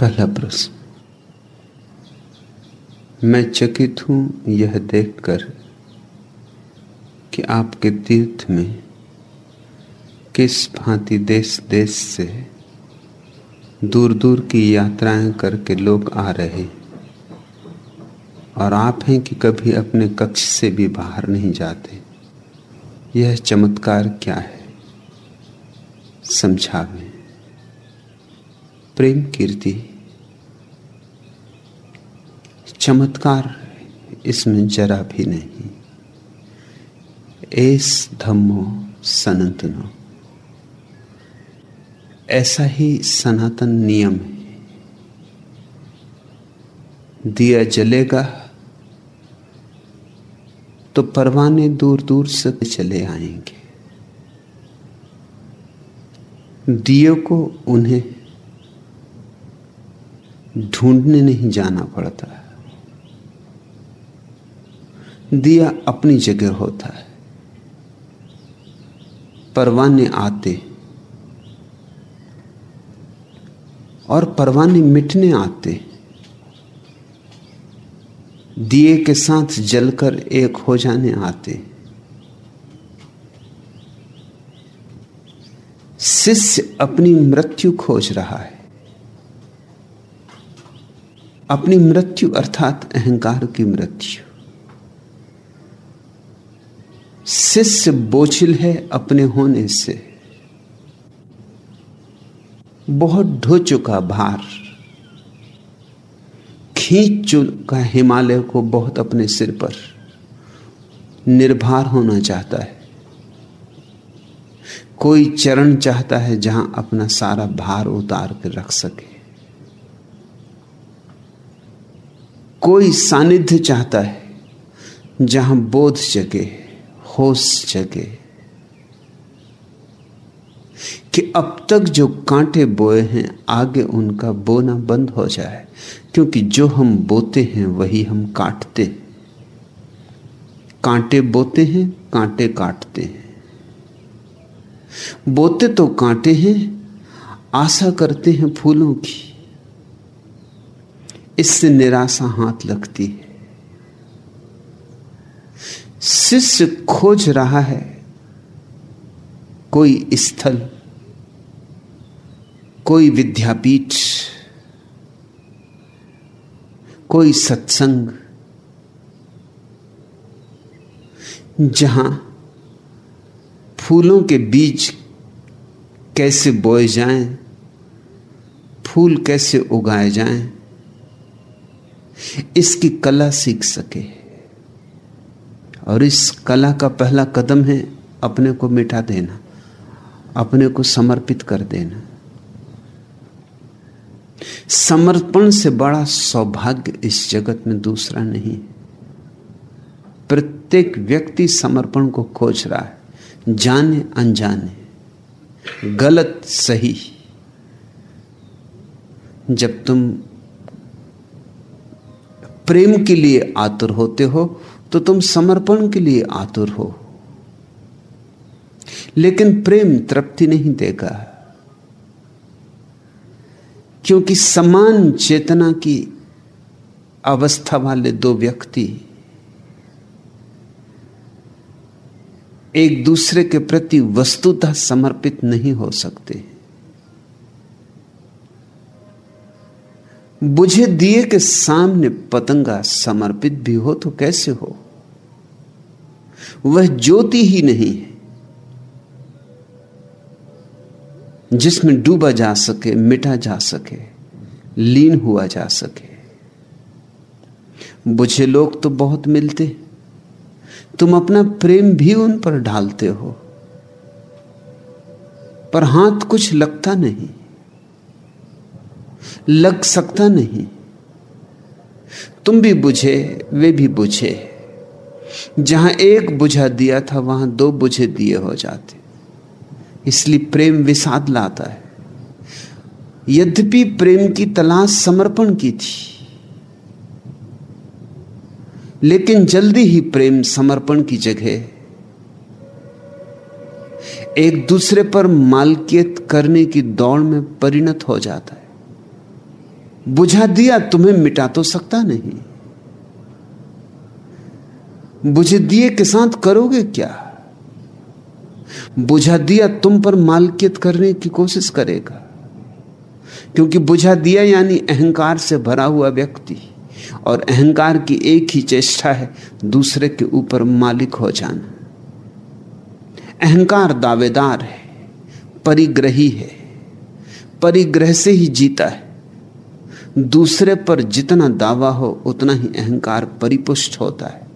पहला प्रश्न। मैं चकित हूँ यह देखकर कि आपके तीर्थ में किस भांति देश देश से दूर दूर की यात्राएँ करके लोग आ रहे और आप हैं कि कभी अपने कक्ष से भी बाहर नहीं जाते। यह चमत्कार क्या है? समझावे प्रेम कीर्ति। चमत्कार इसमें जरा भी नहीं। एस धम्मो सनातनो। ऐसा ही सनातन नियम है। दिया जलेगा तो परवाने दूर दूर से चले आएँगे। दियो को उन्हें ढूँढने नहीं जाना पड़ता। दिया अपनी जगह होता है। परवाने आते और परवाने मिटने आते। दिए के साथ जलकर एक हो जाने आते। शिष्य अपनी मृत्यु खोज रहा है। अपनी मृत्यु अर्थात अहंकार की मृत्यु। शिष्य बोझिल है अपने होने से। बहुत ढो चुका भार। खींच चुका हिमालय को बहुत अपने सिर पर। निर्भर होना चाहता है। कोई चरण चाहता है जहाँ अपना सारा भार उतार कर रख सके। कोई सानिध्य चाहता है जहाँ बोध जगे। होश जगे। कि अब तक जो कांटे बोए हैं, आगे उनका बोना बंद हो जाए। क्योंकि जो हम बोते हैं, वही हम काटते कांटे बोते हैं, कांटे काटते हैं। बोते तो कांटे हैं, आशा करते हैं फूलों की। इससे निराशा हाथ लगती है। शिष्य खोज रहा है कोई स्थल, कोई विद्यापीठ, कोई सत्संग, जहाँ फूलों के बीज कैसे बोए जाएँ, फूल कैसे उगाए जाएँ, इसकी कला सीख सके। और इस कला का पहला कदम है अपने को मिटा देना, अपने को समर्पित कर देना। समर्पण से बड़ा सौभाग्य इस जगत में दूसरा नहीं प्रत्येक व्यक्ति समर्पण को खोज रहा है, जाने अनजाने, गलत सही। जब तुम प्रेम के लिए आतुर होते हो तो तुम समर्पण के लिए आतुर हो। लेकिन प्रेम तृप्ति नहीं देगा। क्योंकि समान चेतना की अवस्था वाले दो व्यक्ति एक दूसरे के प्रति वस्तुतः समर्पित नहीं हो सकते। बुझे दिए के सामने पतंगा समर्पित भी हो तो कैसे हो? वह ज्योति ही नहीं है, जिसमें डूबा जा सके, मिटा जा सके, लीन हुआ जा सके। बुझे लोग तो बहुत मिलते तुम अपना प्रेम भी उन पर ढालते हो, पर हाथ कुछ लगता नहीं। लग सकता नहीं। तुम भी बुझे, वे भी बुझे। जहाँ एक बुझा दिया था, वहाँ दो बुझे दिए हो जाते। इसलिए प्रेम विषाद लाता है। यद्यपि प्रेम की तलाश समर्पण की थी, लेकिन जल्दी ही प्रेम समर्पण की जगह एक दूसरे पर मालकियत करने की दौड़ में परिणत हो जाता है। बुझा दिया तुम्हें मिटा तो सकता नहीं। बुझे दिए के साथ करोगे क्या? बुझा दिया तुम पर मालकियत करने की कोशिश करेगा। क्योंकि बुझा दिया यानी अहंकार से भरा हुआ व्यक्ति। और अहंकार की एक ही चेष्टा है दूसरे के ऊपर मालिक हो जाना। अहंकार दावेदार है, परिग्रही है, परिग्रह से ही जीता है। दूसरे पर जितना दावा हो, उतना ही अहंकार परिपुष्ट होता है।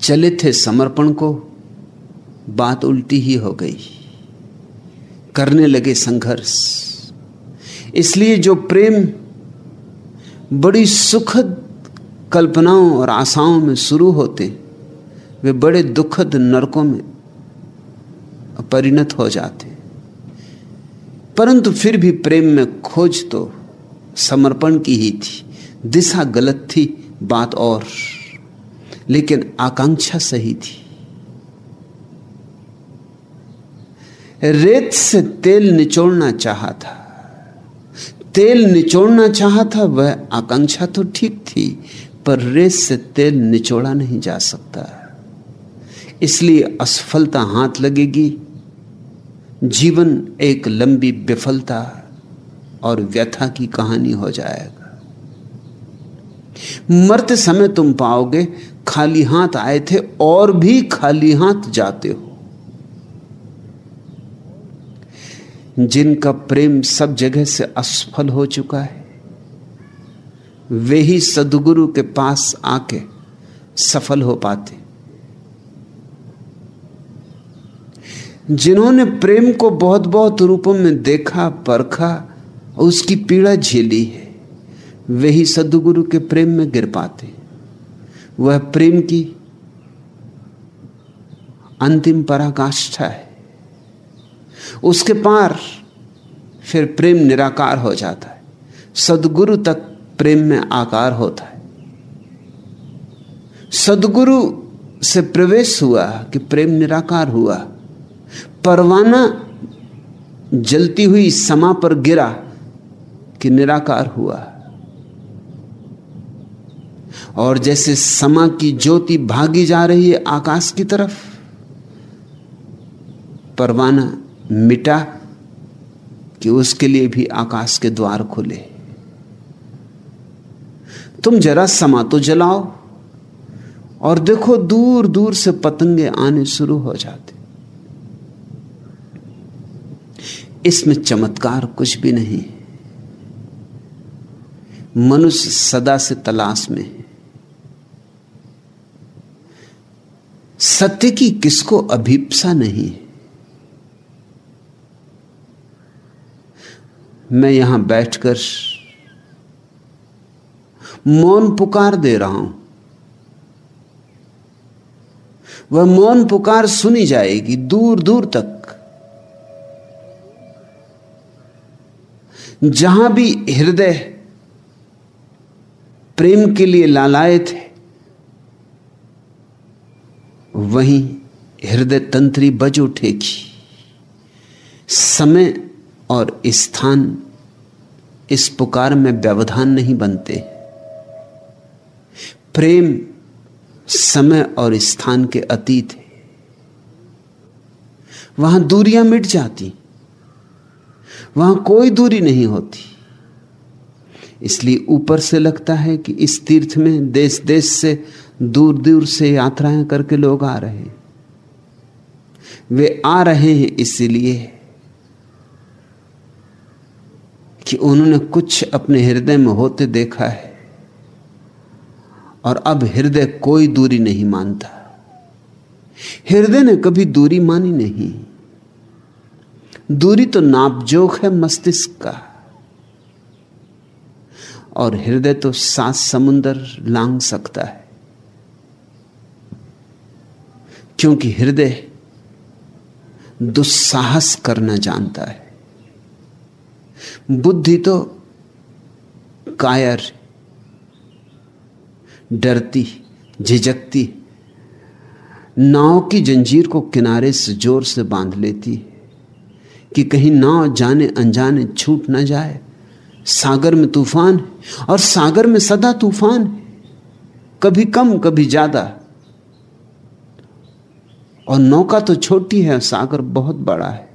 चले थे समर्पण को, बात उल्टी ही हो गई। करने लगे संघर्ष। इसलिए जो प्रेम बड़ी सुखद कल्पनाओं और आशाओं में शुरू होते, वे बड़े दुखद नरकों में परिणत हो जाते। परंतु फिर भी प्रेम में खोज तो समर्पण की ही थी। दिशा गलत थी, बात और। लेकिन आकांक्षा सही थी। रेत से तेल निचोड़ना चाहा था। तेल निचोड़ना चाहा था, वह आकांक्षा तो ठीक थी, पर रेत से तेल निचोड़ा नहीं जा सकता। इसलिए असफलता हाथ लगेगी। जीवन एक लंबी विफलता और व्यथा की कहानी हो जाएगा। मरते समय तुम पाओगे, खाली हाथ आए थे और भी खाली हाथ जाते हो। जिनका प्रेम सब जगह से असफल हो चुका है, वे ही सदगुरु के पास आके सफल हो पाते। जिन्होंने प्रेम को बहुत बहुत रूपों में देखा, परखा उसकी पीड़ा झेली है। वे ही सदगुरु के प्रेम में गिर पाते। वह प्रेम की अंतिम पराकाष्ठा है। उसके पार फिर प्रेम निराकार हो जाता है। सदगुरु तक प्रेम में आकार होता है। सदगुरु से प्रवेश हुआ कि प्रेम निराकार हुआ। परवाना जलती हुई समा पर गिरा। कि निराकार हुआ। और जैसे समा की ज्योति भागी जा रही है आकाश की तरफ़, परवाना मिटा कि उसके लिए भी आकाश के द्वार खुले। तुम जरा समा तो जलाओ और देखो दूर दूर से पतंगे आने शुरू हो जाते। इसमें चमत्कार कुछ भी नहीं। मनुष्य सदा से तलाश में है। सत्य की किसको अभीपसा नहीं है? मैं यहाँ बैठकर मौन पुकार दे रहा हूँ। वह मौन पुकार सुनी जाएगी दूर दूर तक। जहाँ भी हृदय प्रेम के लिए लालाए थे वहीं हृदय तंत्री बज उठेगी। समय और स्थान इस पुकार में व्यवधान नहीं बनते। प्रेम समय और स्थान के अतीत है। वहाँ दूरियाँ मिट जाती। वहाँ कोई दूरी नहीं होती। इसलिए ऊपर से लगता है कि इस तीर्थ में देश देश से दूर दूर से यात्राएँ करके लोग आ रहे हैं। वे आ रहे हैं इसलिए कि उन्होंने कुछ अपने हृदय में होते देखा है और अब हृदय कोई दूरी नहीं मानता। हृदय ने कभी दूरी मानी नहीं। दूरी तो नापजोक है मस्तिष्क का। और हृदय तो सात समुंदर लांग सकता है। क्योंकि हृदय दुस्साहस करना जानता है। बुद्धि तो कायर, डरती, झिझकती, नाव की जंजीर को किनारे से ज़ोर से बाँध लेती कि कहीं नाव जाने अनजाने छूट ना जाए। सागर में तूफ़ान है और सागर में सदा तूफ़ान है कभी कम, कभी ज़्यादा। और नौका तो छोटी है, सागर बहुत बड़ा है,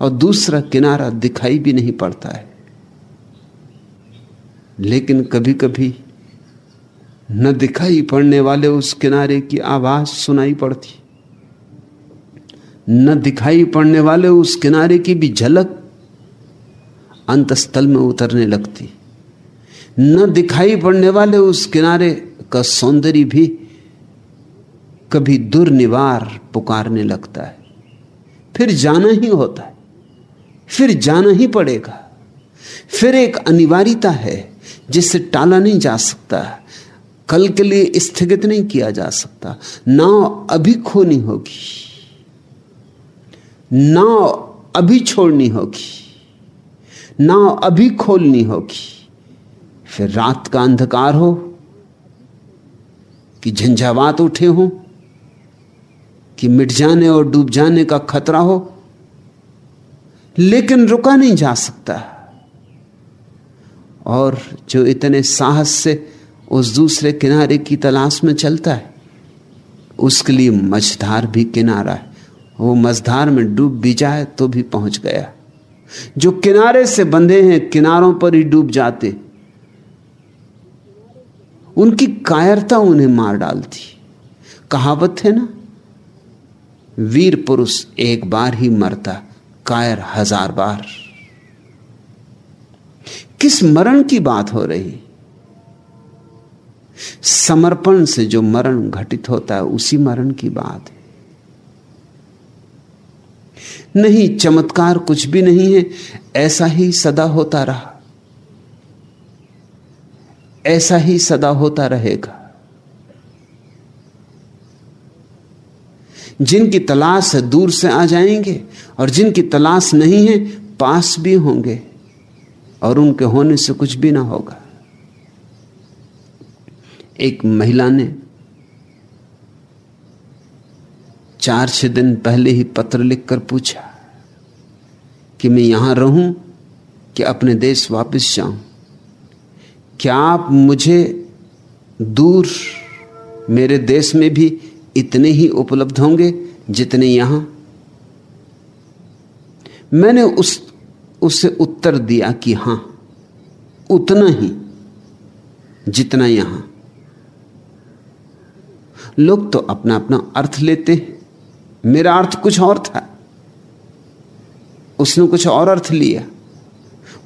और दूसरा किनारा दिखाई भी नहीं पड़ता है। लेकिन कभी कभी न दिखाई पड़ने वाले उस किनारे की आवाज़ सुनाई पड़ती। न दिखाई पड़ने वाले उस किनारे की भी झलक अंतस्थल में उतरने लगती। न दिखाई पड़ने वाले उस किनारे का सौंदर्य भी कभी दुर्निवार पुकारने लगता है। फिर जाना ही होता है, फिर जाना ही पड़ेगा। फिर एक अनिवार्यता है जिसे टाला नहीं जा सकता, कल के लिए स्थगित नहीं किया जा सकता। नाव अभी खोनी होगी, नाव अभी छोड़नी होगी। नाव अभी खोलनी होगी। फिर रात का अंधकार हो कि झंझावात उठे हों, कि मिट जाने और डूब जाने का खतरा हो। लेकिन रुका नहीं जा सकता। और जो इतने साहस से उस दूसरे किनारे की तलाश में चलता है, उसके लिए मझधार भी किनारा है। वो मझधार में डूब भी जाए तो भी पहुँच गया। जो किनारे से बंधे हैं, किनारों पर ही डूब जाते। उनकी कायरता उन्हें मार डालती। कहावत है ना, वीर पुरुष एक बार ही मरता, कायर हज़ार बार। किस मरण की बात हो रही? समर्पण से जो मरण घटित होता है, उसी मरण की बात है। नहीं, चमत्कार कुछ भी नहीं है। ऐसा ही सदा होता रहा। ऐसा ही सदा होता रहेगा। जिनकी तलाश है दूर से आ जाएँगे और जिनकी तलाश नहीं है, पास भी होंगे और उनके होने से कुछ भी ना होगा। एक महिला ने चार छह दिन पहले ही पत्र लिखकर पूछा कि मैं यहाँ रहूँ कि अपने देश वापस जाऊँ? क्या आप मुझे दूर मेरे देश में भी इतने ही उपलब्ध होंगे जितने यहाँ? मैंने उस, उसे उत्तर दिया कि हाँ, उतना ही, जितना यहाँ। लोग तो अपना अपना अर्थ लेते हैं। मेरा अर्थ कुछ और था। उसने कुछ और अर्थ लिया।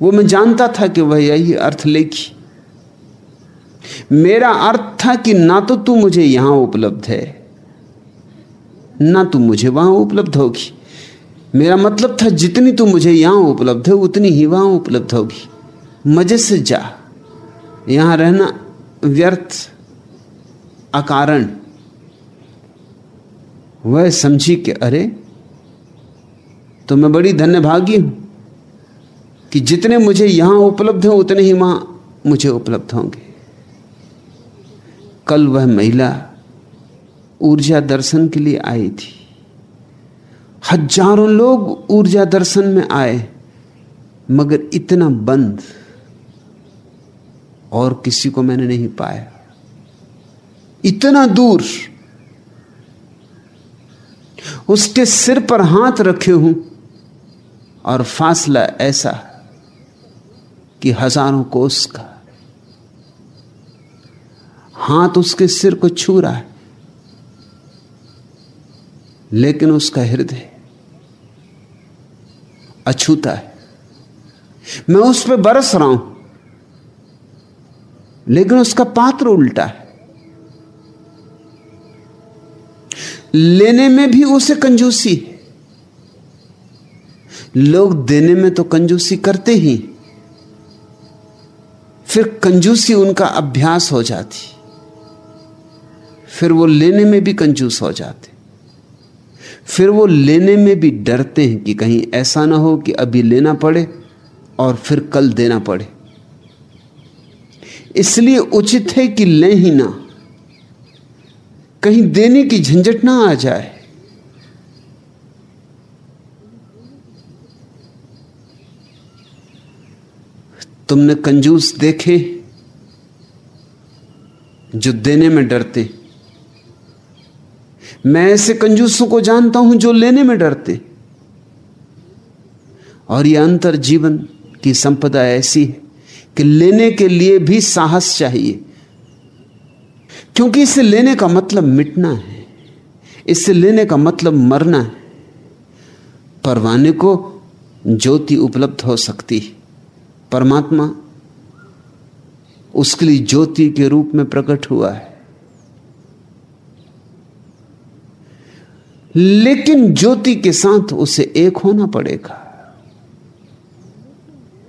वो मैं जानता था कि वह यही अर्थ लेगी मेरा अर्थ था कि ना तो तू मुझे यहाँ उपलब्ध है, ना तू मुझे वहाँ उपलब्ध होगी। मेरा मतलब था जितनी तू मुझे यहाँ उपलब्ध है, उतनी ही वहाँ उपलब्ध होगी। मज़े से जा। यहाँ रहना व्यर्थ, अकारण। वह समझी कि अरे तो मैं बड़ी धन्यभागी हूँ कि जितने मुझे यहाँ उपलब्ध हैं, उतने ही वहाँ मुझे उपलब्ध होंगे। कल वह महिला ऊर्जा दर्शन के लिए आई थी। हज़ारों लोग ऊर्जा दर्शन में आए, मगर इतना बंद और किसी को मैंने नहीं पाया। इतना दूर उसके सिर पर हाथ रखे हूँ। और फासला ऐसा कि हज़ारों कोस का हाथ उसके सिर को छू रहा है। लेकिन उसका हृदय अछूता है। मैं उस पर बरस रहा हूँ, लेकिन उसका पात्र उल्टा है। लेने में भी उसे कंजूसी। है लोग देने में तो कंजूसी करते ही, फिर कंजूसी उनका अभ्यास हो जाती। फिर वो लेने में भी कंजूस हो जाते। फिर वो लेने में भी डरते हैं कि कहीं ऐसा ना हो कि अभी लेना पड़े और फिर कल देना पड़े। इसलिए उचित है कि लें ही ना। कहीं देने की झंझट ना आ जाए। तुमने कंजूस देखे जो देने में डरते। मैं ऐसे कंजूसों को जानता हूँ जो लेने में डरते। और यह अंतर जीवन की संपदा ऐसी है कि लेने के लिए भी साहस चाहिए। क्योंकि इसे लेने का मतलब मिटना है। इससे लेने का मतलब मरना है। परवाने को ज्योति उपलब्ध हो सकती है। परमात्मा उसके लिए ज्योति के रूप में प्रकट हुआ है। लेकिन ज्योति के साथ उसे एक होना पड़ेगा।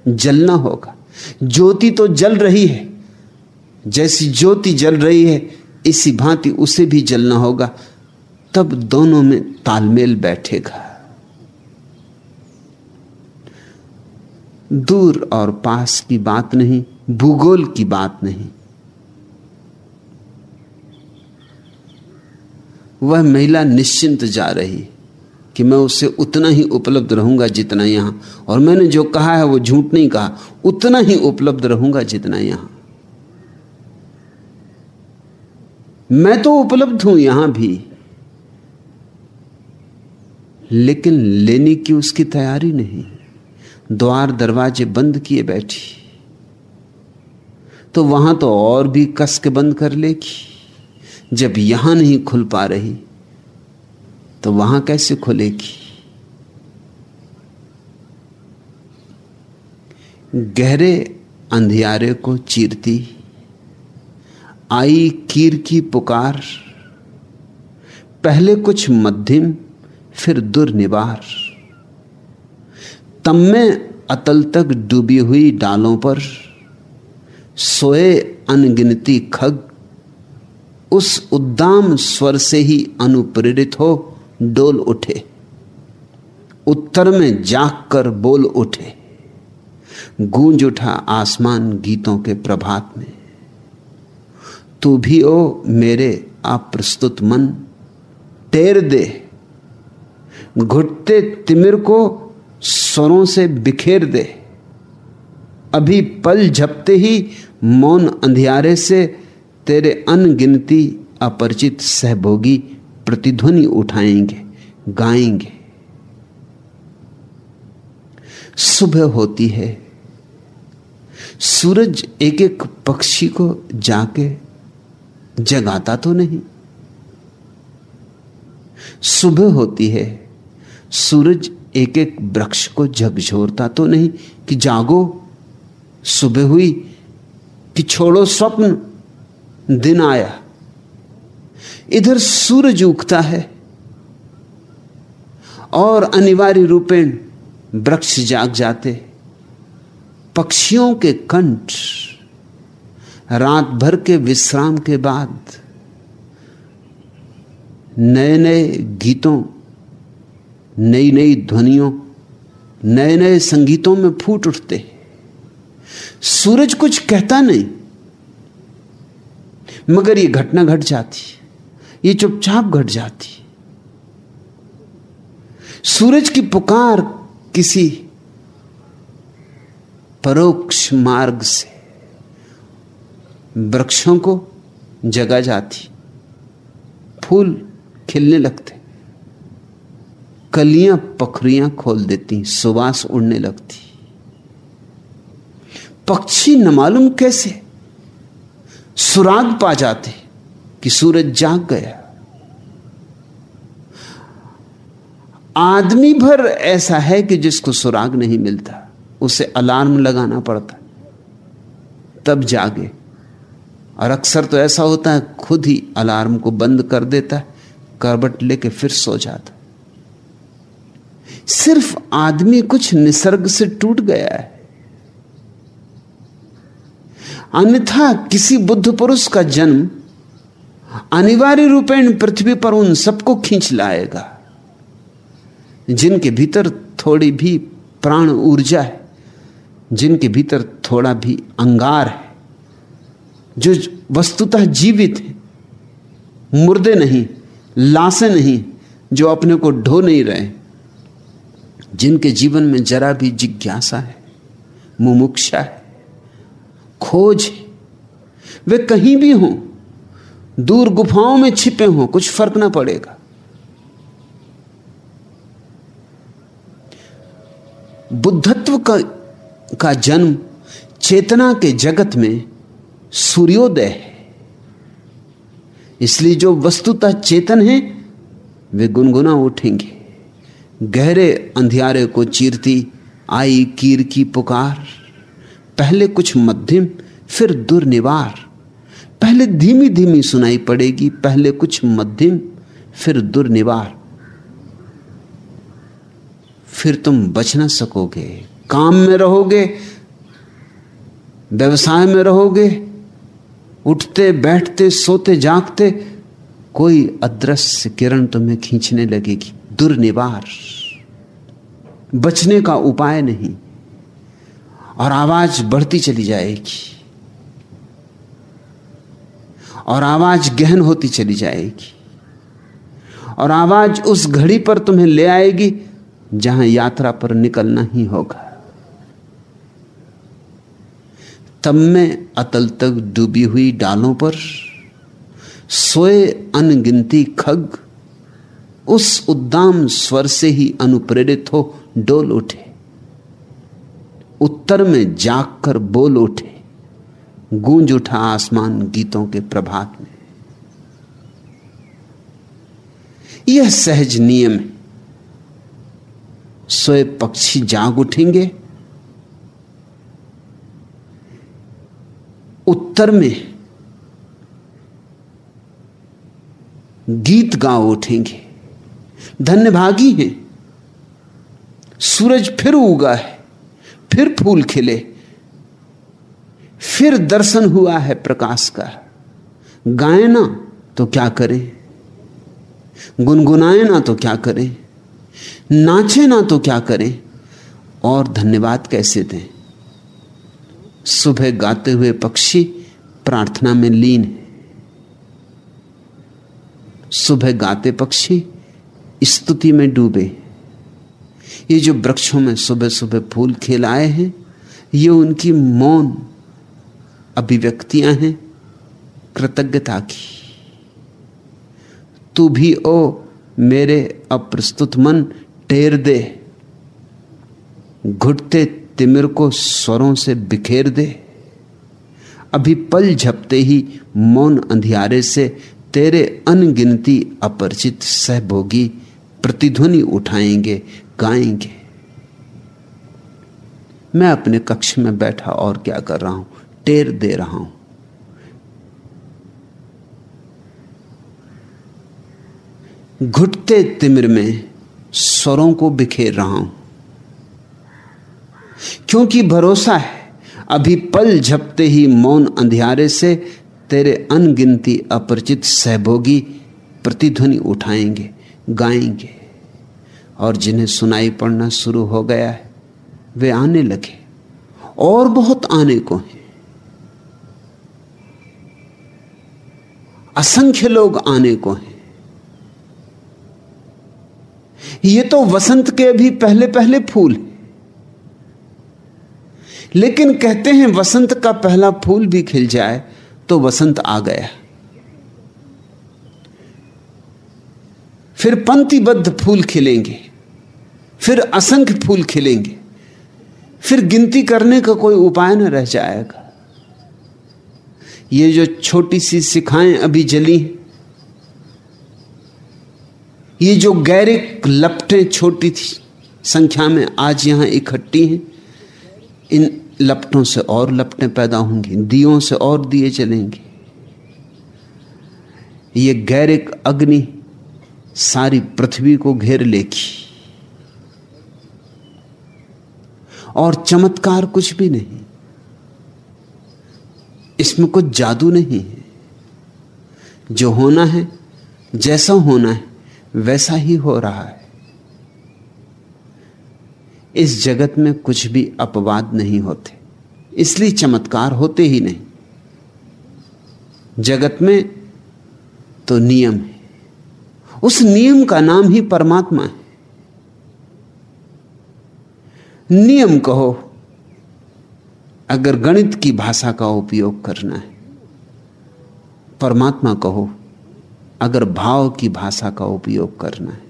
जलना होगा। ज्योति तो जल रही है। जैसी ज्योति जल रही है इसी भांति उसे भी जलना होगा। तब दोनों में तालमेल बैठेगा। दूर और पास की बात नहीं, भूगोल की बात नहीं। वह महिला निश्चिंत जा रही कि मैं उससे उतना ही उपलब्ध रहूँगा जितना यहाँ। और मैंने जो कहा है वो झूठ नहीं कहा, उतना ही उपलब्ध रहूँगा जितना यहाँ। मैं तो उपलब्ध हूँ यहाँ भी। लेकिन लेने की उसकी तैयारी नहीं। द्वार दरवाजे बंद किए बैठी। तो वहाँ तो और भी कस के बंद कर लेगी। जब यहाँ नहीं खुल पा रही तो वहाँ कैसे खुलेगी? गहरे अंधियारे को चीरती आई कीर की पुकार, पहले कुछ मध्यम, फिर दुर्निवार। तम में अतल तक डूबी हुई डालों पर सोए अनगिनती खग, उस उद्दाम स्वर से ही अनुप्रेरित हो डोल उठे। उत्तर में जाग कर बोल उठे। गूंज उठा आसमान गीतों के प्रभात में। तू भी ओ मेरे अप्रस्तुत मन। टेर दे। घुटते तिमिर को स्वरों से बिखेर दे। अभी पल झपते ही मौन अंधियारे से तेरे अनगिनती अपरिचित सहभोगी प्रतिध्वनि उठाएँगे, गाएँगे। सुबह होती है। सूरज एक एक पक्षी को जाके जगाता तो नहीं। सुबह होती है, सूरज एक एक वृक्ष को झकझोरता तो नहीं कि जागो, सुबह हुई कि छोड़ो स्वप्न, दिन आया। इधर सूरज उगता है और अनिवार्य रूपेण वृक्ष जाग जाते। पक्षियों के कंठ रात भर के विश्राम के बाद नए नए गीतों नई नई ध्वनियों नए नए संगीतों में फूट उठते सूरज कुछ कहता नहीं, मगर ये घटना घट जाती ये चुपचाप घट जाती सूरज की पुकार किसी परोक्ष मार्ग से वृक्षों को जगा जाती। फूल खिलने लगते। कलियाँ पखरियाँ खोल देती, सुवास उड़ने लगती। पक्षी न मालूम कैसे सुराग पा जाते कि सूरज जाग गया। आदमी भर ऐसा है कि जिसको सुराग नहीं मिलता, उसे अलार्म लगाना पड़ता। तब जागे। और अक्सर तो ऐसा होता है, खुद ही अलार्म को बंद कर देता है, करबट लेके फिर सो जाता सिर्फ़ आदमी कुछ निसर्ग से टूट गया है। अन्यथा किसी बुद्ध पुरुष का जन्म अनिवार्य रूपेण पृथ्वी पर उन सबको खींच लाएगा, जिनके भीतर थोड़ी भी प्राण ऊर्जा है, जिनके भीतर थोड़ा भी अंगार है। जो वस्तुतः जीवित है, मुर्दे नहीं, लाशें नहीं, जो अपने को ढो नहीं रहे, जिनके जीवन में जरा भी जिज्ञासा है, मुमुक्षा है, खोज है, वे कहीं भी हों, दूर गुफाओं में छिपे हों, कुछ फ़र्क ना पड़ेगा। बुद्धत्व का का जन्म चेतना के जगत में सूर्योदय है। इसलिए जो वस्तुतः चेतन है, वे गुनगुना उठेंगे। गहरे अंधियारे को चीरती आई कीर की पुकार। पहले कुछ मध्यम, फिर दुर्निवार। पहले धीमी धीमी सुनाई पड़ेगी, पहले कुछ मध्यम, फिर दुर्निवार। फिर तुम बच ना सकोगे। काम में रहोगे, व्यवसाय में रहोगे उठते, बैठते, सोते, जागते, कोई अदृश्य किरण तुम्हें खींचने लगेगी। दुर्निवार। बचने का उपाय नहीं। और आवाज़ बढ़ती चली जाएगी। और आवाज़ गहन होती चली जाएगी। और आवाज़ उस घड़ी पर तुम्हें ले आएगी, जहाँ यात्रा पर निकलना ही होगा। तब मैं अतल तक डूबी हुई डालों पर, सोए अनगिनती खग, उस उद्दाम स्वर से ही अनुप्रेरित हो डोल उठे। उत्तर में जाग कर बोल उठे, गूंज उठा आसमान गीतों के प्रभात में। यह सहज नियम है। सोए पक्षी जाग उठेंगे उत्तर में गीत गा उठेंगे। धन्यभागी हैं। सूरज फिर उगा है, फिर फूल खिले। फिर दर्शन हुआ है प्रकाश का। गाए ना तो क्या करें? गुनगुनाए ना तो क्या करें? नाचे ना तो क्या करें? और धन्यवाद कैसे दें? सुबह गाते हुए पक्षी प्रार्थना में लीन है। सुबह गाते पक्षी स्तुति में डूबे। ये जो वृक्षों में सुबह सुबह फूल खिल आए हैं, ये उनकी मौन अभिव्यक्तियाँ हैं, कृतज्ञता की। तू भी ओ मेरे अप्रस्तुत मन, टेर दे। घुटते तिमिर को स्वरों से बिखेर दे। अभी पल झपते ही मौन अंधियारे से तेरे अनगिनती अपरिचित सहभोगी प्रतिध्वनि उठाएँगे, गाएँगे। मैं अपने कक्ष में बैठा और क्या कर रहा हूँ? टेर दे रहा हूँ। घुटते तिमिर में स्वरों को बिखेर रहा हूँ। क्योंकि भरोसा है, अभी पल झपते ही मौन अंधियारे से तेरे अनगिनती अपरिचित सहभोगी प्रतिध्वनि उठाएँगे, गाएँगे। और जिन्हें सुनाई पड़ना शुरू हो गया है, वे आने लगे। और बहुत आने को हैं। असंख्य लोग आने को हैं। ये तो वसंत के भी पहले पहले फूल लेकिन कहते हैं वसंत का पहला फूल भी खिल जाए तो वसंत आ गया। फिर पंक्तिबद्ध फूल खिलेंगे, फिर असंख्य फूल खिलेंगे, फिर गिनती करने का कोई उपाय न रह जाएगा। ये जो छोटी सी शिखाएँ अभी जली ये जो गैरिक लपटें छोटी थी संख्या में आज यहाँ इकट्ठी हैं इन लपटों से और लपटें पैदा होंगी, दियों से और दिए चलेंगे। ये गैरिक अग्नि सारी पृथ्वी को घेर लेगी। और चमत्कार कुछ भी नहीं। इसमें कुछ जादू नहीं है। जो होना है, जैसा होना है, वैसा ही हो रहा है। इस जगत में कुछ भी अपवाद नहीं होते। इसलिए चमत्कार होते ही नहीं। जगत में तो नियम है। उस नियम का नाम ही परमात्मा है। नियम कहो, अगर गणित की भाषा का उपयोग करना है, परमात्मा कहो, अगर भाव की भाषा का उपयोग करना है।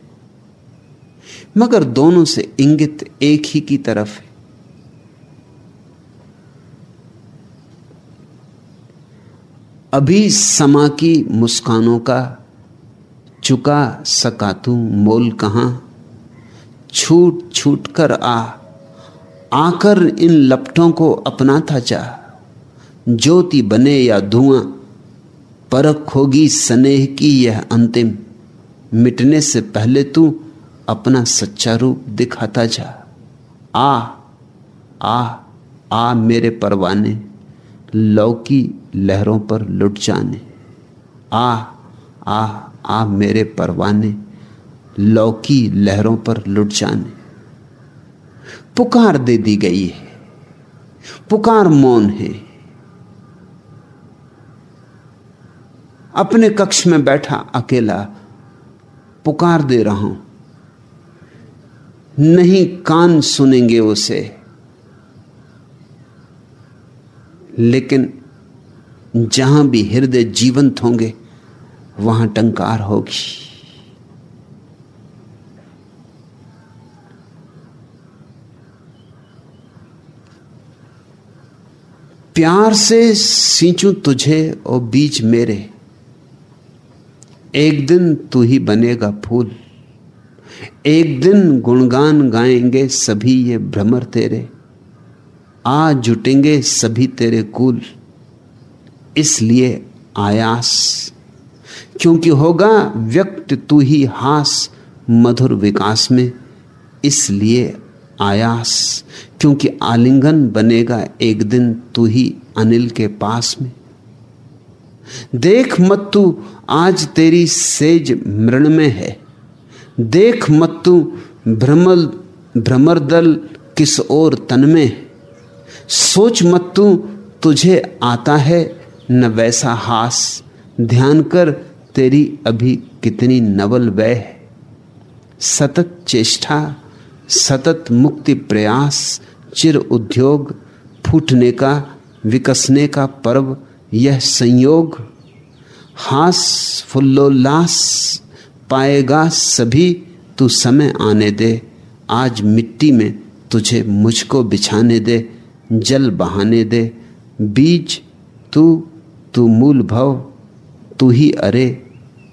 मगर दोनों से इंगित एक ही की तरफ़ है। अभी समा की मुस्कानों का, चुका सका तू मोल कहाँ? छूट छूट कर आ, आकर इन लपटों को अपना था जा। ज्योति बने या धुआँ, परख होगी स्नेह की यह अंतिम। मिटने से पहले तू अपना सच्चा रूप दिखाता जा। आ आ आ मेरे परवाने, लौकी लहरों पर लुट जाने। आ आ आ मेरे परवाने, लौकी लहरों पर लुट जाने। पुकार दे दी गई है, पुकार मौन है। अपने कक्ष में बैठा अकेला, पुकार दे रहा हूँ। नहीं कान सुनेंगे उसे। लेकिन जहाँ भी हृदय जीवंत होंगे, वहाँ टंकार होगी। प्यार से सींचू तुझे और बीज मेरे। एक दिन तू ही बनेगा फूल। एक दिन गुणगान गाएँगे सभी ये भ्रमर तेरे। आ जुटेंगे सभी तेरे कुल। इसलिए आयास। क्योंकि होगा व्यक्त तू ही हास मधुर विकास में। इसलिए आयास। क्योंकि आलिंगन बनेगा एक दिन तू ही अनिल के पास में। देख मत तू, आज तेरी सेज मृण में है। देख मत तू भ्रमल, भ्रमरदल किस ओर तन में सोच मत तू तुझे आता है, न वैसा हास। ध्यान कर तेरी अभी कितनी नवल वह सतत चेष्टा, सतत मुक्ति प्रयास, चिर उद्योग, फूटने का, विकसने का पर्व, यह संयोग। हास, फुल्लोल्लास पाएगा सभी, तू समय आने दे। आज मिट्टी में तुझे मुझको बिछाने दे, जल बहाने दे। बीज, तू तू मूल भव, तू ही अरे,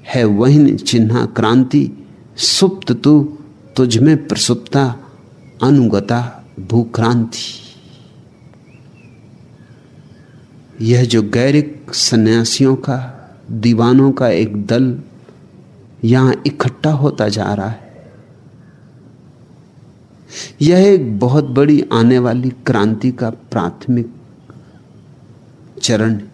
है वही चिन्ह क्रांति। सुप्त तू, तुझ में प्रसुप्ता, अनुगता भूक्रांति। यह जो गैरिक सन्यासियों का, दीवानों का एक दल यहाँ इकट्ठा होता जा रहा है। यह एक बहुत बड़ी आने वाली क्रांति का प्राथमिक चरण है।